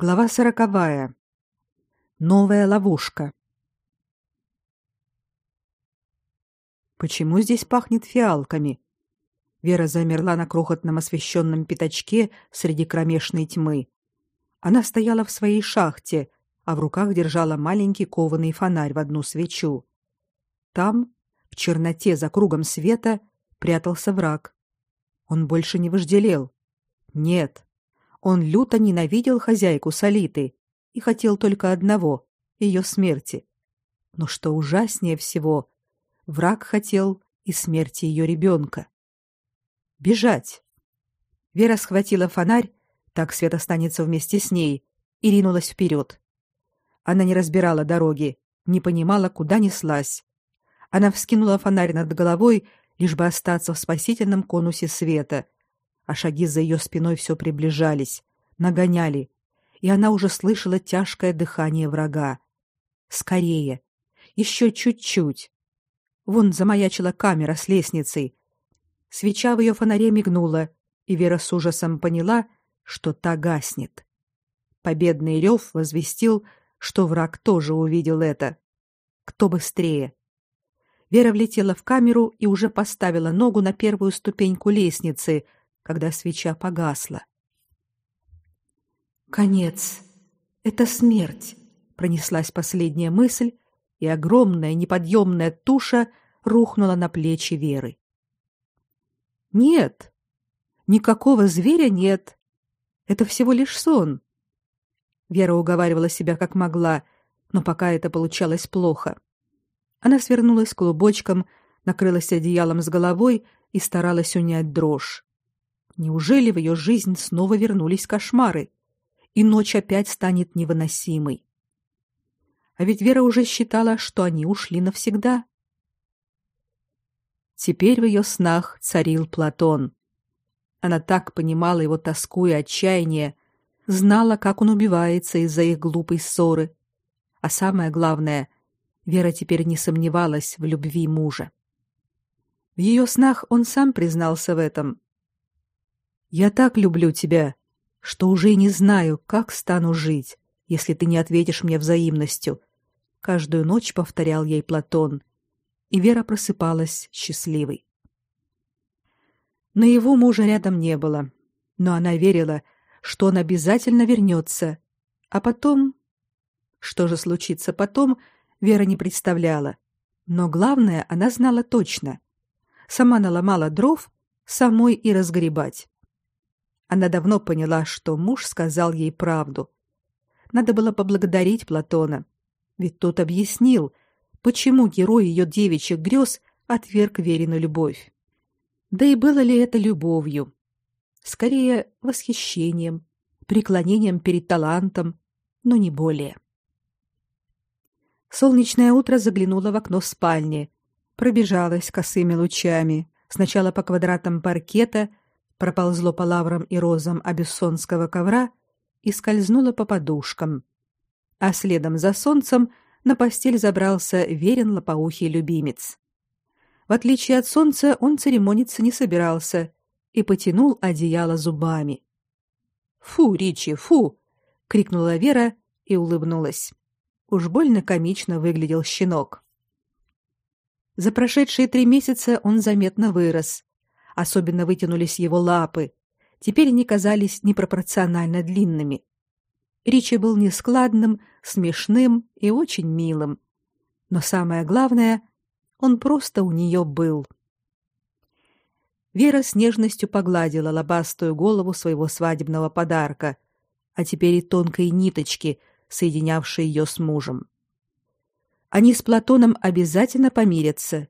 Глава сороковая. Новая ловушка. Почему здесь пахнет фиалками? Вера замерла на крохотном освещенном пятачке среди кромешной тьмы. Она стояла в своей шахте, а в руках держала маленький кованый фонарь в одну свечу. Там, в черноте за кругом света, прятался враг. Он больше не вожделел. Нет, он люто ненавидел хозяйку Солиты и хотел только одного ее смерти. Но что ужаснее всего, враг хотел и смерти ее ребенка. Бежать. Вера схватила фонарь, так свет останется вместе с ней, и ринулась вперед. Она не разбирала дороги, не понимала, куда неслась. Она вскинула фонарь над головой, лишь бы остаться в спасительном конусе света — а шаги за ее спиной все приближались, нагоняли, и она уже слышала тяжкое дыхание врага. Скорее, еще чуть-чуть. Вон замаячила камера с лестницей. Свеча в ее фонаре мигнула, и Вера с ужасом поняла, что та гаснет. Победный рев возвестил, что враг тоже увидел это. Кто быстрее? Вера влетела в камеру и уже поставила ногу на первую ступеньку лестницы — когда свеча погасла. Конец. Это смерть, пронеслась последняя мысль, и огромная неподъемная туша рухнула на плечи Веры. Нет. Никакого зверя нет. Это всего лишь сон. Вера уговаривала себя как могла, но пока это получалось плохо. Она свернулась клубочком, накрылась одеялом с головой и старалась унять дрожь. Неужели в ее жизнь снова вернулись кошмары, и ночь опять станет невыносимой? А ведь Вера уже считала, что они ушли навсегда. Теперь в ее снах царил Платон. Она так понимала его тоску и отчаяние, знала, как он убивается из-за их глупой ссоры. А самое главное, Вера теперь не сомневалась в любви мужа. В ее снах он сам признался в этом. Я так люблю тебя, что уже не знаю, как стану жить, если ты не ответишь мне взаимностью. Каждую ночь повторял ей Платон, и Вера просыпалась счастливой. На его мужа рядом не было, но она верила, что он обязательно вернется. А потом... Что же случится потом, Вера не представляла. Но главное, она знала точно. Сама наломала дров, самой и разгребать. Она давно поняла, что муж сказал ей правду. Надо было поблагодарить Платона, ведь тот объяснил, почему герой ее девичьих грез отверг Верину любовь. Да и было ли это любовью? Скорее, восхищением, преклонением перед талантом, но не более. Солнечное утро заглянуло в окно спальни, пробежалось косыми лучами, сначала по квадратам паркета, проползло по лаврам и розам абиссонского ковра и скользнуло по подушкам. А следом за солнцем на постель забрался верен лопоухий любимец. В отличие от солнца, он церемониться не собирался и потянул одеяло зубами. «Фу, Ричи, фу!» — крикнула Вера и улыбнулась. Уж больно комично выглядел щенок. За прошедшие три месяца он заметно вырос, особенно вытянулись его лапы. Теперь они казались непропорционально длинными. Ричи был нескладным, смешным и очень милым. Но самое главное, он просто у нее был. Вера с нежностью погладила лобастую голову своего свадебного подарка, а теперь и тонкой ниточки, соединявшей ее с мужем. Они с Платоном обязательно помирятся,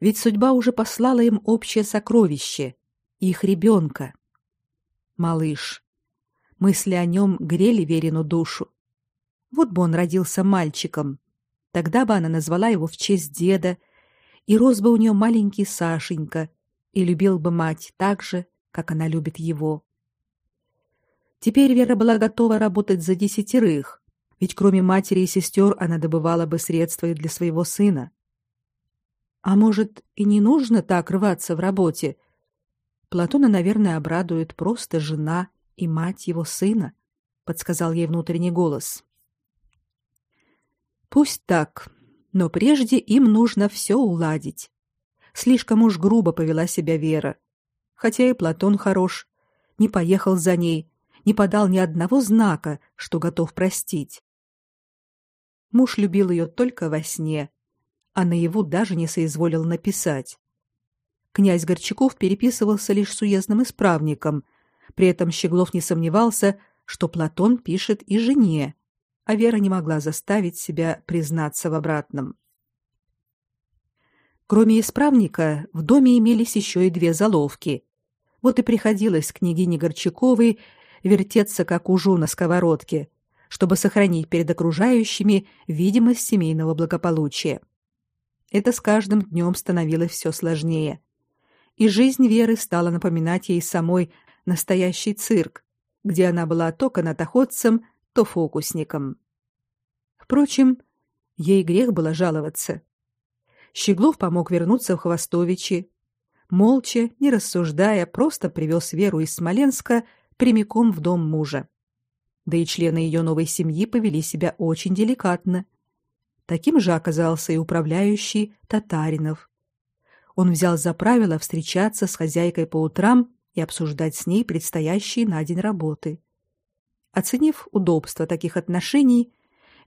ведь судьба уже послала им общее сокровище их ребенка. Малыш. Мысли о нем грели Верину душу. Вот бы он родился мальчиком, тогда бы она назвала его в честь деда, и рос бы у нее маленький Сашенька, и любил бы мать так же, как она любит его. Теперь Вера была готова работать за десятерых, ведь кроме матери и сестер она добывала бы средства и для своего сына. А может, и не нужно так рваться в работе? Платона, наверное, обрадует просто жена и мать его сына. подсказал ей внутренний голос. Пусть так, но прежде им нужно все уладить. Слишком уж грубо повела себя Вера. Хотя и Платон хорош, не поехал за ней, не подал ни одного знака, что готов простить. Муж любил ее только во сне, а наяву даже не соизволил написать. Князь Горчаков переписывался лишь с уездным исправником, при этом Щеглов не сомневался, что Платон пишет и жене, а Вера не могла заставить себя признаться в обратном. Кроме исправника, в доме имелись еще и две заловки. Вот и приходилось княгине Горчаковой вертеться как ужу на сковородке, чтобы сохранить перед окружающими видимость семейного благополучия. Это с каждым днем становилось все сложнее. И жизнь Веры стала напоминать ей самой настоящий цирк, где она была то канатоходцем, то фокусником. Впрочем, ей грех было жаловаться. Щеглов помог вернуться в Хвостовичи. Молча, не рассуждая, просто привез Веру из Смоленска прямиком в дом мужа. Да и члены ее новой семьи повели себя очень деликатно. Таким же оказался и управляющий Татаринов. Он взял за правило встречаться с хозяйкой по утрам и обсуждать с ней предстоящие на день работы. Оценив удобство таких отношений,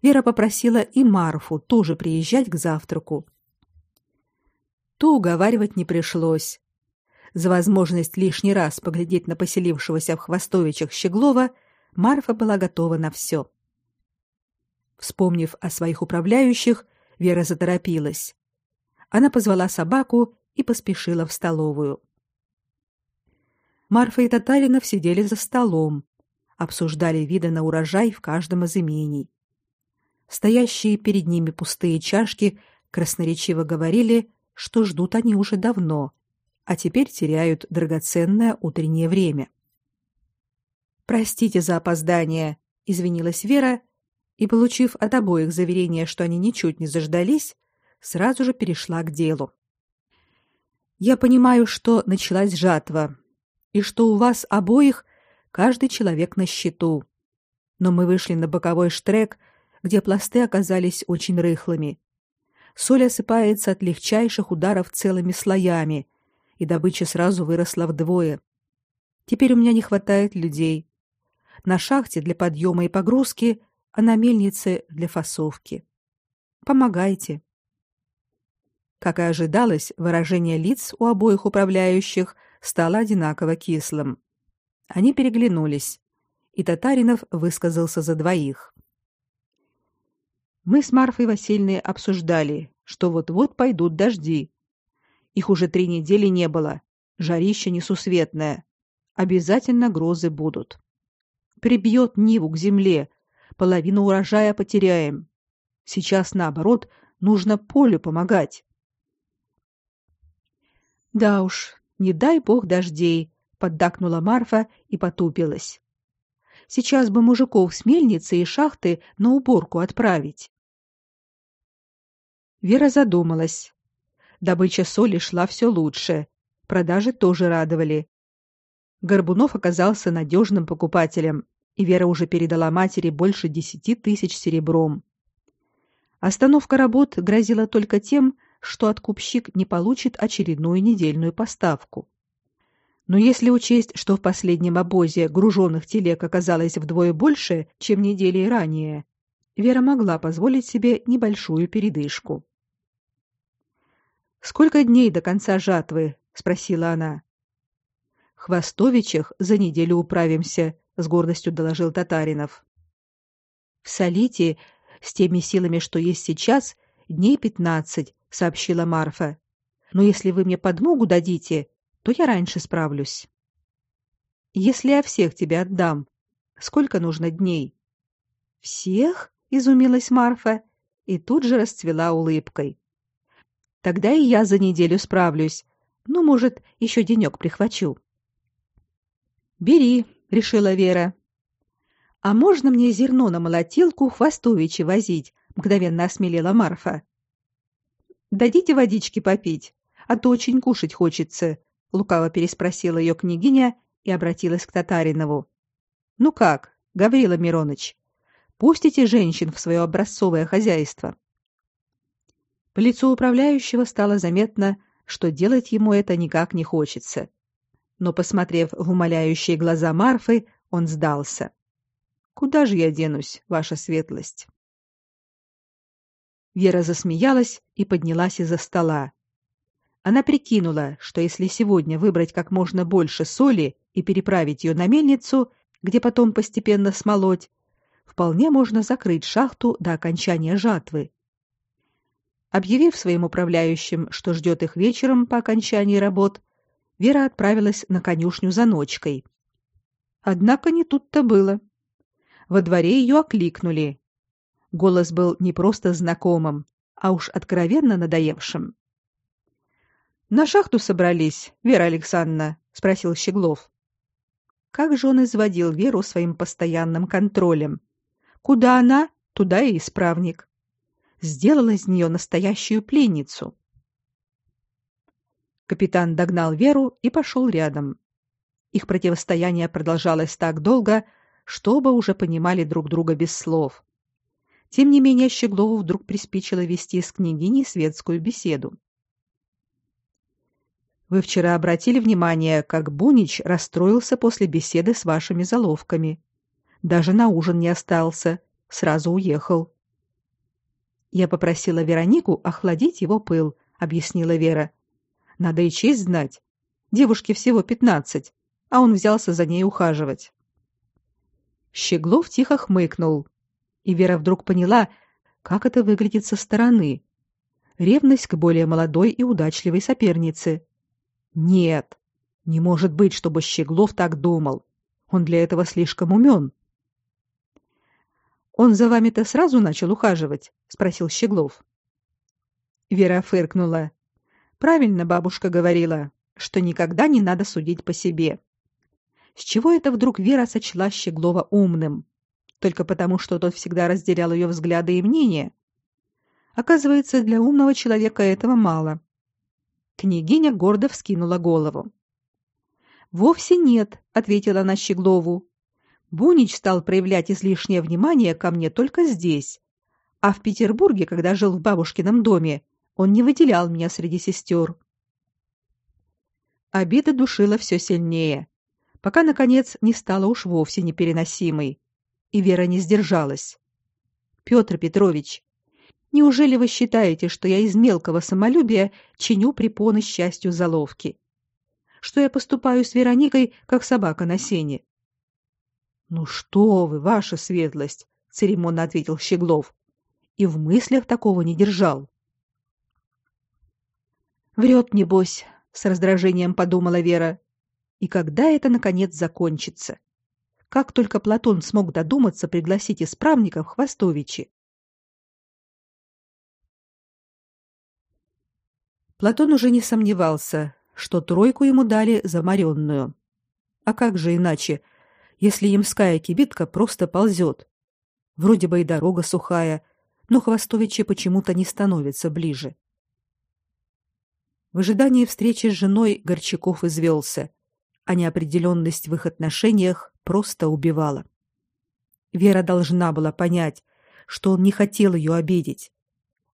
Вера попросила и Марфу тоже приезжать к завтраку. То уговаривать не пришлось. За возможность лишний раз поглядеть на поселившегося в Хвостовичах Щеглова Марфа была готова на все. Вспомнив о своих управляющих, Вера заторопилась. Она позвала собаку и поспешила в столовую. Марфа и Татаринов сидели за столом, обсуждали виды на урожай в каждом из имений. Стоящие перед ними пустые чашки красноречиво говорили, что ждут они уже давно, а теперь теряют драгоценное утреннее время. Простите за опоздание, извинилась Вера и, получив от обоих заверение, что они ничуть не заждались, сразу же перешла к делу. Я понимаю, что началась жатва, и что у вас обоих каждый человек на счету. Но мы вышли на боковой штрек, где пласты оказались очень рыхлыми. Соль осыпается от легчайших ударов целыми слоями, и добыча сразу выросла вдвое. Теперь у меня не хватает людей. На шахте для подъема и погрузки, а на мельнице для фасовки. Помогайте. Как и ожидалось, выражение лиц у обоих управляющих стало одинаково кислым. Они переглянулись, и Татаринов высказался за двоих. Мы с Марфой Васильевной обсуждали, что вот-вот пойдут дожди. Их уже три недели не было. Жарище несусветное. Обязательно грозы будут. Прибьет Ниву к земле. Половину урожая потеряем. Сейчас, наоборот, нужно полю помогать. Да уж, не дай бог дождей, поддакнула Марфа и потупилась. Сейчас бы мужиков с мельницы и шахты на уборку отправить. Вера задумалась. Добыча соли шла все лучше, продажи тоже радовали. Горбунов оказался надежным покупателем, и Вера уже передала матери больше десяти тысяч серебром. Остановка работ грозила только тем, что откупщик не получит очередную недельную поставку. Но если учесть, что в последнем обозе груженных телег оказалось вдвое больше, чем недели ранее, Вера могла позволить себе небольшую передышку. «Сколько дней до конца жатвы?» — спросила она. «Хвостовичах за неделю управимся», — с гордостью доложил Татаринов. «В Солите, с теми силами, что есть сейчас, дней пятнадцать, сообщила Марфа. Но если вы мне подмогу дадите, то я раньше справлюсь. Если я всех тебе отдам, сколько нужно дней? Всех? изумилась Марфа и тут же расцвела улыбкой. Тогда и я за неделю справлюсь. Ну, может, еще денек прихвачу. Бери, решила Вера. А можно мне зерно на молотилку Хвостовичи возить? мгновенно осмелела Марфа. Дадите водички попить, а то очень кушать хочется, лукаво переспросила ее княгиня и обратилась к Татаринову. Ну как, Гаврила Миронович, пустите женщин в свое образцовое хозяйство. По лицу управляющего стало заметно, что делать ему это никак не хочется. Но, посмотрев в умоляющие глаза Марфы, он сдался. «Куда же я денусь, ваша светлость?» Вера засмеялась и поднялась из-за стола. Она прикинула, что если сегодня выбрать как можно больше соли и переправить ее на мельницу, где потом постепенно смолоть, вполне можно закрыть шахту до окончания жатвы. Объявив своим управляющим, что ждет их вечером по окончании работ, Вера отправилась на конюшню за ночкой. Однако не тут-то было. Во дворе ее окликнули. Голос был не просто знакомым, а уж откровенно надоевшим. «На шахту собрались, Вера Александровна?» — спросил Щеглов. Как же он изводил Веру своим постоянным контролем. Куда она, туда и исправник сделал из нее настоящую пленницу. Капитан догнал Веру и пошел рядом. Их противостояние продолжалось так долго, что оба уже понимали друг друга без слов. Тем не менее, Щеглову вдруг приспичило вести с княгиней светскую беседу. Вы вчера обратили внимание, как Бунич расстроился после беседы с вашими заловками. Даже на ужин не остался, сразу уехал. Я попросила Веронику охладить его пыл, объяснила Вера. Надо и честь знать. Девушке всего пятнадцать, а он взялся за ней ухаживать. Щеглов тихо хмыкнул, и Вера вдруг поняла, как это выглядит со стороны. Ревность к более молодой и удачливой сопернице. Нет, не может быть, чтобы Щеглов так думал. Он для этого слишком умен. Он за вами-то сразу начал ухаживать, спросил Щеглов. Вера фыркнула. Правильно бабушка говорила, что никогда не надо судить по себе. С чего это вдруг Вера сочла Щеглова умным? Только потому, что тот всегда разделял ее взгляды и мнения. Оказывается, для умного человека этого мало. Княгиня гордо вскинула голову. Вовсе нет, ответила она Щеглову. Бунич стал проявлять излишнее внимание ко мне только здесь. А в Петербурге, когда жил в бабушкином доме, он не выделял меня среди сестер. Обида душила все сильнее, пока, наконец, не стала уж вовсе непереносимой. И Вера не сдержалась. «Петр Петрович, неужели вы считаете, что я из мелкого самолюбия чиню препоны счастью заловки? Что я поступаю с Вероникой, как собака на сене? Ну что вы, ваша светлость, церемонно ответил Щеглов. И в мыслях такого не держал. Врет небось, с раздражением подумала Вера. И когда это наконец закончится? Как только Платон смог додуматься пригласить исправников Хвостовичи? Платон уже не сомневался, что тройку ему дали замаренную. А как же иначе, если ямская кибитка просто ползет. Вроде бы и дорога сухая, но Хвостовичи почему-то не становятся ближе. В ожидании встречи с женой Горчаков извелся, а неопределенность в их отношениях просто убивала. Вера должна была понять, что он не хотел ее обидеть.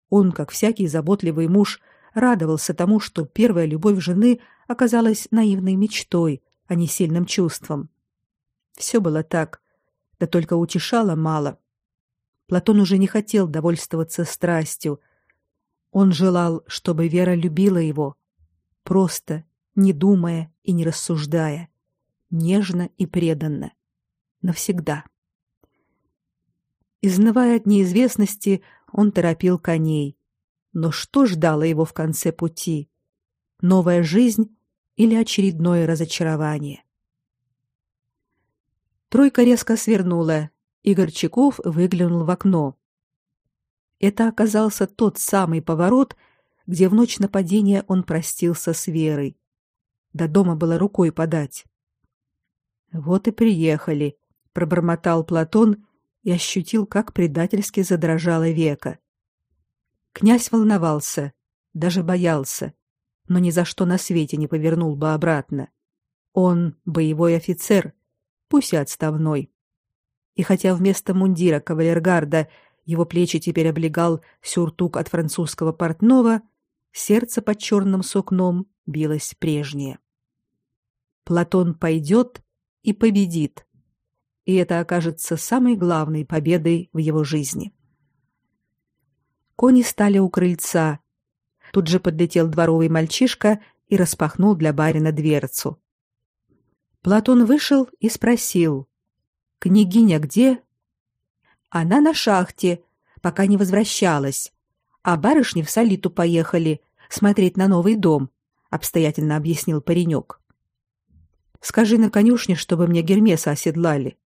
Он, как всякий заботливый муж, радовался тому, что первая любовь жены оказалась наивной мечтой, а не сильным чувством. Все было так, да только утешало мало. Платон уже не хотел довольствоваться страстью. Он желал, чтобы Вера любила его, просто, не думая и не рассуждая, нежно и преданно, навсегда. Изнывая от неизвестности, он торопил коней. Но что ждало его в конце пути? Новая жизнь или очередное разочарование? Тройка резко свернула, и Горчаков выглянул в окно. Это оказался тот самый поворот, где в ночь нападения он простился с Верой. До дома было рукой подать. Вот и приехали, пробормотал Платон и ощутил, как предательски задрожало веко. Князь волновался, даже боялся, но ни за что на свете не повернул бы обратно. Он боевой офицер, пусть и отставной. И хотя вместо мундира кавалергарда его плечи теперь облегал сюртук от французского портного, сердце под черным сукном билось прежнее. Платон пойдет и победит. И это окажется самой главной победой в его жизни. Кони стали у крыльца. Тут же подлетел дворовый мальчишка и распахнул для барина дверцу. Платон вышел и спросил: "Княгиня где?" "Она на шахте, пока не возвращалась, а барышни в Солиту поехали смотреть на новый дом", обстоятельно объяснил паренек. "Скажи на конюшне, чтобы мне Гермеса оседлали".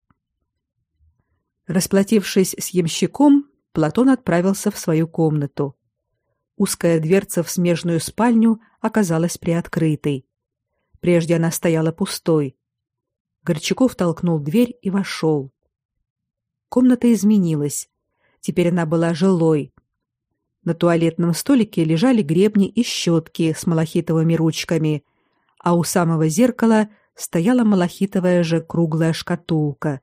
Расплатившись с ямщиком, Платон отправился в свою комнату. Узкая дверца в смежную спальню оказалась приоткрытой. Прежде она стояла пустой. Горчаков толкнул дверь и вошел. Комната изменилась. Теперь она была жилой. На туалетном столике лежали гребни и щетки с малахитовыми ручками, а у самого зеркала стояла малахитовая же круглая шкатулка.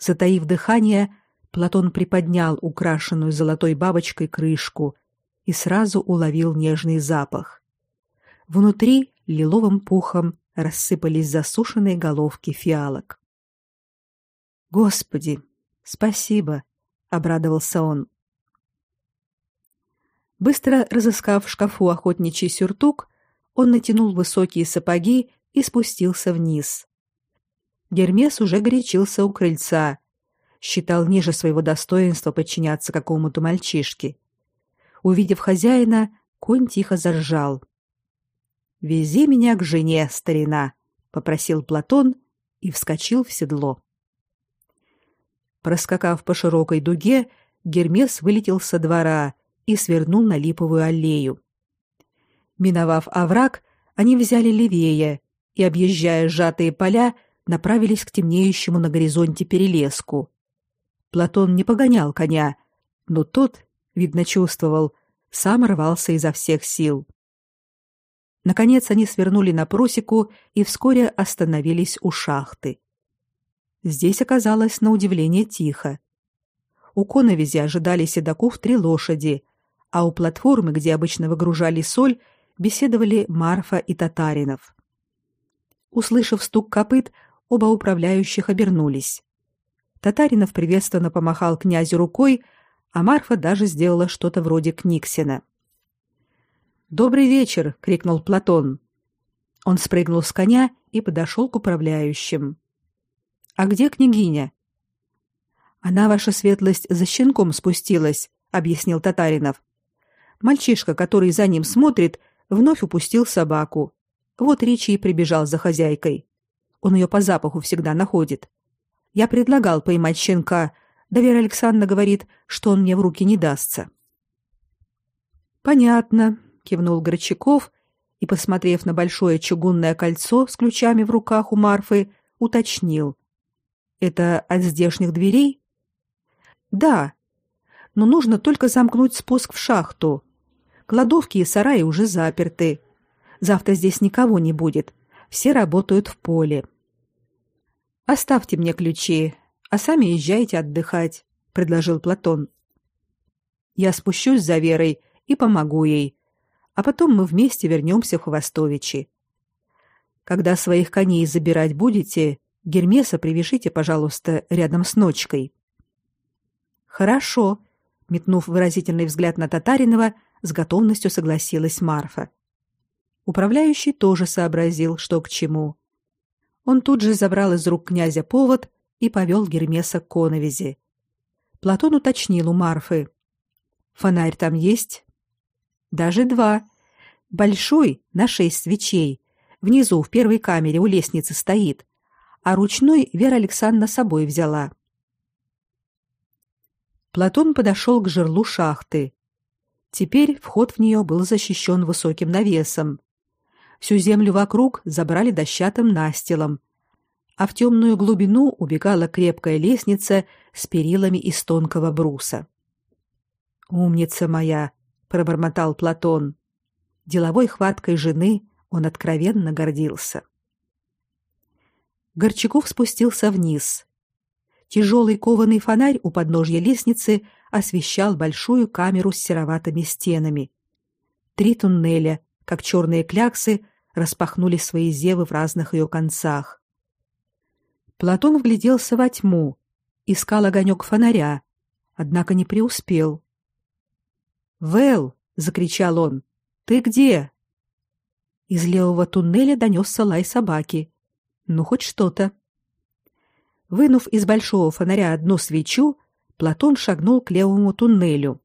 Затаив дыхание, Платон приподнял украшенную золотой бабочкой крышку и сразу уловил нежный запах. Внутри лиловым пухом рассыпались засушенные головки фиалок. Господи, спасибо, обрадовался он. Быстро разыскав в шкафу охотничий сюртук, он натянул высокие сапоги и спустился вниз. Гермес уже горячился у крыльца, считал ниже своего достоинства подчиняться какому-то мальчишке. Увидев хозяина, конь тихо заржал. Вези меня к жене, старина, попросил Платон и вскочил в седло. Проскакав по широкой дуге, Гермес вылетел со двора и свернул на липовую аллею. Миновав овраг, они взяли левее и, объезжая сжатые поля, направились к темнеющему на горизонте перелеску. Платон не погонял коня, но тот, видно, чувствовал, сам рвался изо всех сил. Наконец они свернули на просеку и вскоре остановились у шахты. Здесь оказалось на удивление тихо. У коновизи ожидали седаков три лошади, а у платформы, где обычно выгружали соль, беседовали Марфа и Татаринов. Услышав стук копыт, оба управляющих обернулись. Татаринов приветственно помахал князю рукой, а Марфа даже сделала что-то вроде Книксена. Добрый вечер, крикнул Платон. Он спрыгнул с коня и подошел к управляющим. А где княгиня? Она ваша светлость за щенком спустилась, объяснил Татаринов. Мальчишка, который за ним смотрит, вновь упустил собаку. Вот Ричи и прибежал за хозяйкой. Он ее по запаху всегда находит. Я предлагал поймать щенка, да Вера Александровна говорит, что он мне в руки не дастся. Понятно, кивнул Горчаков и, посмотрев на большое чугунное кольцо с ключами в руках у Марфы, уточнил: "Это от здешних дверей?" "Да. Но нужно только замкнуть спуск в шахту. Кладовки и сараи уже заперты. Завтра здесь никого не будет. Все работают в поле. Оставьте мне ключи, а сами езжайте отдыхать", предложил Платон. "Я спущусь за Верой и помогу ей а потом мы вместе вернемся в Хвостовичи. Когда своих коней забирать будете, Гермеса привяжите, пожалуйста, рядом с ночкой. Хорошо, метнув выразительный взгляд на Татаринова, с готовностью согласилась Марфа. Управляющий тоже сообразил, что к чему. Он тут же забрал из рук князя повод и повел Гермеса к коновизе. Платон уточнил у Марфы: "Фонарь там есть?" Даже два. Большой на шесть свечей. Внизу в первой камере у лестницы стоит, а ручной Вера Александровна собой взяла. Платон подошел к жерлу шахты. Теперь вход в нее был защищен высоким навесом. Всю землю вокруг забрали дощатым настилом, а в темную глубину убегала крепкая лестница с перилами из тонкого бруса. Умница моя, пробормотал Платон. Деловой хваткой жены он откровенно гордился. Горчаков спустился вниз. Тяжелый кованый фонарь у подножья лестницы освещал большую камеру с сероватыми стенами. Три туннеля, как черные кляксы, распахнули свои зевы в разных ее концах. Платон вгляделся во тьму, искал огонек фонаря, однако не преуспел. «Вэл!» — закричал он. «Ты где?» Из левого туннеля донесся лай собаки. Ну, хоть что-то. Вынув из большого фонаря одну свечу, Платон шагнул к левому туннелю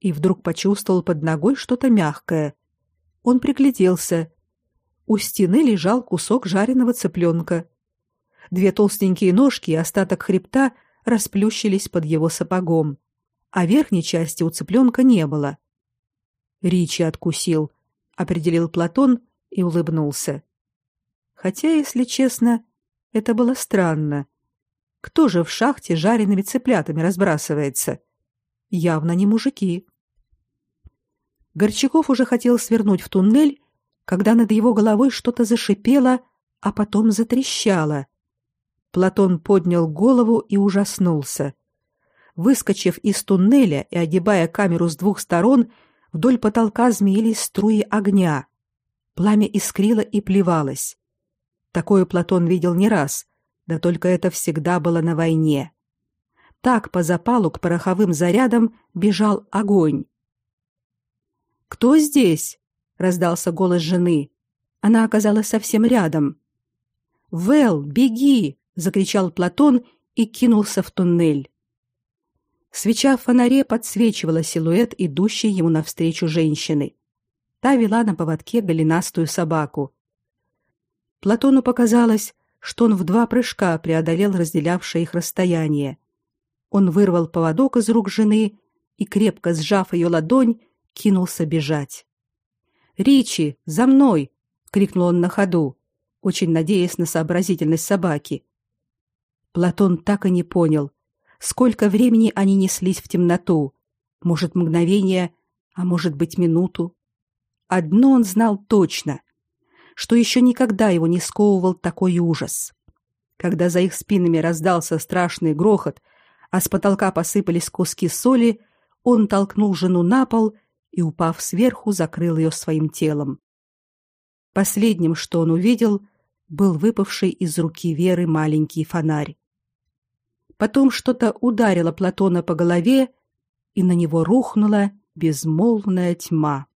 и вдруг почувствовал под ногой что-то мягкое. Он пригляделся. У стены лежал кусок жареного цыпленка. Две толстенькие ножки и остаток хребта расплющились под его сапогом, а верхней части у цыпленка не было. Ричи откусил, определил Платон и улыбнулся. Хотя, если честно, это было странно. Кто же в шахте жареными цыплятами разбрасывается? Явно не мужики. Горчаков уже хотел свернуть в туннель, когда над его головой что-то зашипело, а потом затрещало. Платон поднял голову и ужаснулся. Выскочив из туннеля и огибая камеру с двух сторон, вдоль потолка змеились струи огня. Пламя искрило и плевалось. Такое Платон видел не раз, да только это всегда было на войне. Так по запалу к пороховым зарядам бежал огонь. «Кто здесь?» — раздался голос жены. Она оказалась совсем рядом. «Вэл, беги!» — закричал Платон и кинулся в туннель. Свеча в фонаре подсвечивала силуэт идущей ему навстречу женщины. Та вела на поводке голенастую собаку. Платону показалось, что он в два прыжка преодолел разделявшее их расстояние. Он вырвал поводок из рук жены и, крепко сжав ее ладонь, кинулся бежать. «Ричи, за мной!» — крикнул он на ходу, очень надеясь на сообразительность собаки. Платон так и не понял, сколько времени они неслись в темноту. Может, мгновение, а может быть, минуту. Одно он знал точно что еще никогда его не сковывал такой ужас. Когда за их спинами раздался страшный грохот, а с потолка посыпались куски соли, он толкнул жену на пол и, упав сверху, закрыл ее своим телом. Последним, что он увидел, был выпавший из руки Веры маленький фонарь. Потом что-то ударило Платона по голове, и на него рухнула безмолвная тьма.